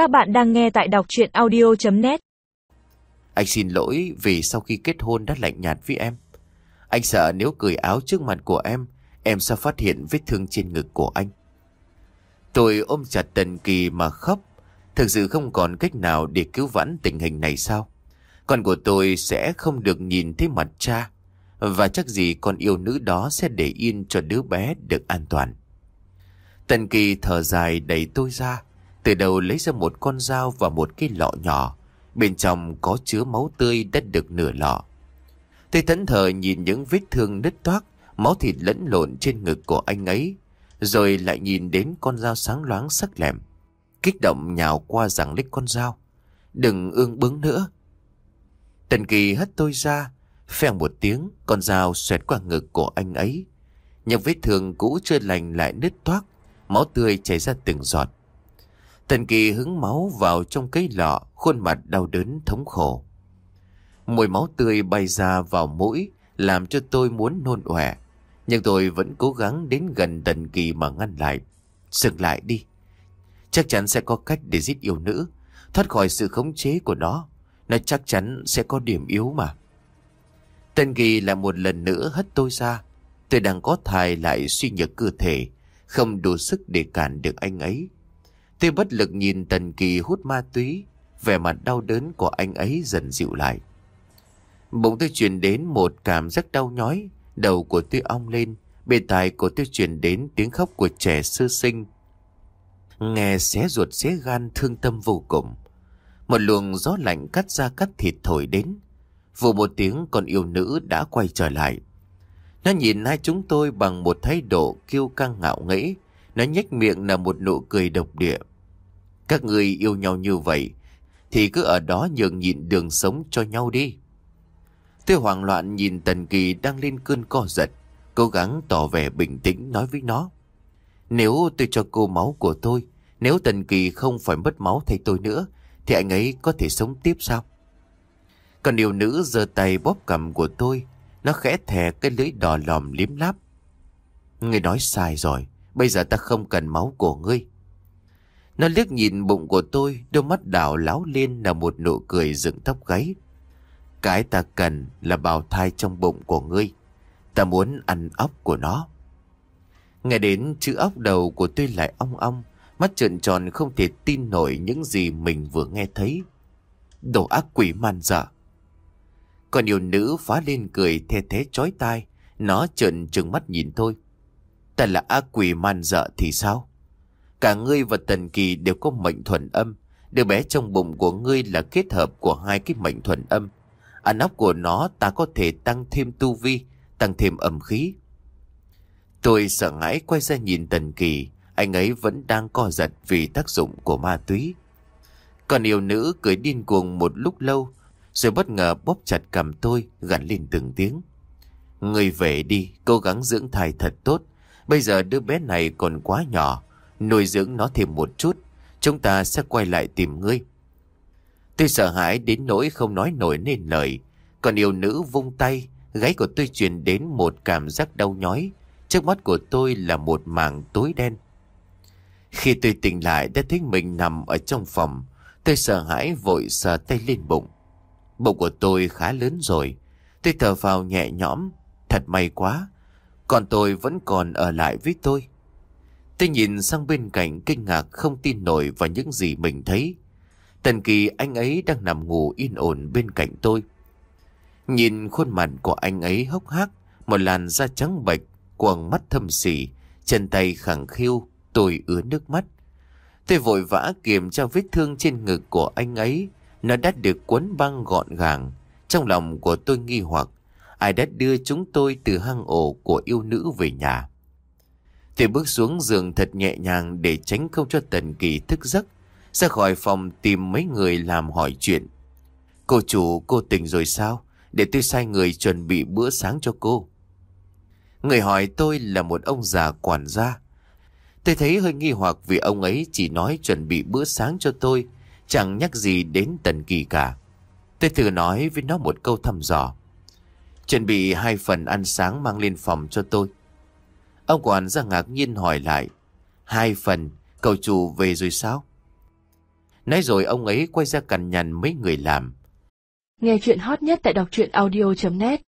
Các bạn đang nghe tại đọc chuyện audio.net Anh xin lỗi vì sau khi kết hôn đã lạnh nhạt với em. Anh sợ nếu cởi áo trước mặt của em, em sẽ phát hiện vết thương trên ngực của anh. Tôi ôm chặt Tần Kỳ mà khóc. Thực sự không còn cách nào để cứu vãn tình hình này sao? Con của tôi sẽ không được nhìn thấy mặt cha. Và chắc gì con yêu nữ đó sẽ để yên cho đứa bé được an toàn. Tần Kỳ thở dài đẩy tôi ra. Từ đầu lấy ra một con dao và một cái lọ nhỏ. Bên trong có chứa máu tươi đã được nửa lọ. Tôi thẫn thờ nhìn những vết thương nứt toác, máu thịt lẫn lộn trên ngực của anh ấy. Rồi lại nhìn đến con dao sáng loáng sắc lẹm. Kích động nhào qua giằng lấy con dao. Đừng ương bướng nữa. Tần Kỳ hất tôi ra. Phèn một tiếng, con dao xoẹt qua ngực của anh ấy. Những vết thương cũ chưa lành lại nứt toác, máu tươi chảy ra từng giọt. Tần Kỳ hứng máu vào trong cây lọ, khuôn mặt đau đớn thống khổ. Mùi máu tươi bay ra vào mũi, làm cho tôi muốn nôn ọe. Nhưng tôi vẫn cố gắng đến gần Tần Kỳ mà ngăn lại. Dừng lại đi. Chắc chắn sẽ có cách để giết yêu nữ, thoát khỏi sự khống chế của nó. Nó chắc chắn sẽ có điểm yếu mà. Tần Kỳ lại một lần nữa hất tôi ra. Tôi đang có thai lại suy nhược cơ thể, không đủ sức để cản được anh ấy. Tôi bất lực nhìn Tần Kỳ hút ma túy, vẻ mặt đau đớn của anh ấy dần dịu lại. bỗng tôi truyền đến một cảm giác đau nhói, đầu của tôi ong lên, bên tai của tôi truyền đến tiếng khóc của trẻ sơ sinh. Nghe xé ruột xé gan thương tâm vô cùng. Một luồng gió lạnh cắt ra cắt thịt thổi đến. vừa một tiếng con yêu nữ đã quay trở lại. Nó nhìn hai chúng tôi bằng một thái độ kiêu căng ngạo nghễ. Nó nhếch miệng là một nụ cười độc địa. Các người yêu nhau như vậy, thì cứ ở đó nhường nhịn đường sống cho nhau đi. Tôi hoảng loạn nhìn Tần Kỳ đang lên cơn co giật, cố gắng tỏ vẻ bình tĩnh nói với nó. Nếu tôi cho cô máu của tôi, nếu Tần Kỳ không phải mất máu thay tôi nữa, thì anh ấy có thể sống tiếp sao? Còn điều nữ giơ tay bóp cầm của tôi, nó khẽ thè cái lưỡi đỏ lòm liếm láp. Ngươi nói sai rồi, bây giờ ta không cần máu của ngươi. Nó liếc nhìn bụng của tôi, đôi mắt đảo láo lên là một nụ cười dựng tóc gáy. Cái ta cần là bào thai trong bụng của ngươi. Ta muốn ăn ốc của nó. Nghe đến chữ ốc đầu của tôi lại ong ong, mắt trợn tròn không thể tin nổi những gì mình vừa nghe thấy. Đồ ác quỷ man dở. Còn yêu nữ phá lên cười the thế chói tai, nó trợn trừng mắt nhìn tôi. Ta là ác quỷ man dợ thì sao? Cả ngươi và Tần Kỳ đều có mệnh thuần âm. Đứa bé trong bụng của ngươi là kết hợp của hai cái mệnh thuần âm. Ăn ốc của nó ta có thể tăng thêm tu vi, tăng thêm âm khí. Tôi sợ hãi quay ra nhìn Tần Kỳ, anh ấy vẫn đang co giật vì tác dụng của ma túy. Còn yêu nữ cười điên cuồng một lúc lâu, rồi bất ngờ bóp chặt cầm tôi, gắn lên từng tiếng. Người về đi, cố gắng dưỡng thai thật tốt. Bây giờ đứa bé này còn quá nhỏ, nuôi dưỡng nó thêm một chút, chúng ta sẽ quay lại tìm ngươi. Tôi sợ hãi đến nỗi không nói nổi nên lời, còn yêu nữ vung tay, gáy của tôi truyền đến một cảm giác đau nhói. Trước mắt của tôi là một mảng tối đen. Khi tôi tỉnh lại đã thấy mình nằm ở trong phòng, tôi sợ hãi vội sờ tay lên bụng. Bụng của tôi khá lớn rồi, tôi thở vào nhẹ nhõm, thật may quá, còn tôi vẫn còn ở lại với tôi. Tôi nhìn sang bên cạnh kinh ngạc không tin nổi vào những gì mình thấy. Tần kỳ anh ấy đang nằm ngủ yên ổn bên cạnh tôi. Nhìn khuôn mặt của anh ấy hốc hác, một làn da trắng bệch, quầng mắt thâm sỉ, chân tay khẳng khiu, tôi ứa nước mắt. Tôi vội vã kiểm tra vết thương trên ngực của anh ấy, nó đã được quấn băng gọn gàng. Trong lòng của tôi nghi hoặc, ai đã đưa chúng tôi từ hang ổ của yêu nữ về nhà. Tôi bước xuống giường thật nhẹ nhàng để tránh không cho Tần Kỳ thức giấc, ra khỏi phòng tìm mấy người làm hỏi chuyện. Cô chủ, cô tỉnh rồi sao? Để tôi sai người chuẩn bị bữa sáng cho cô. Người hỏi tôi là một ông già quản gia. Tôi thấy hơi nghi hoặc vì ông ấy chỉ nói chuẩn bị bữa sáng cho tôi, chẳng nhắc gì đến Tần Kỳ cả. Tôi thử nói với nó một câu thăm dò. Chuẩn bị hai phần ăn sáng mang lên phòng cho tôi. Ông quản gia ngạc nhiên hỏi lại. Hai phần, cậu chủ về rồi sao? Nói rồi ông ấy quay ra cằn nhằn mấy người làm. Nghe chuyện hot nhất tại đọc truyện audio.net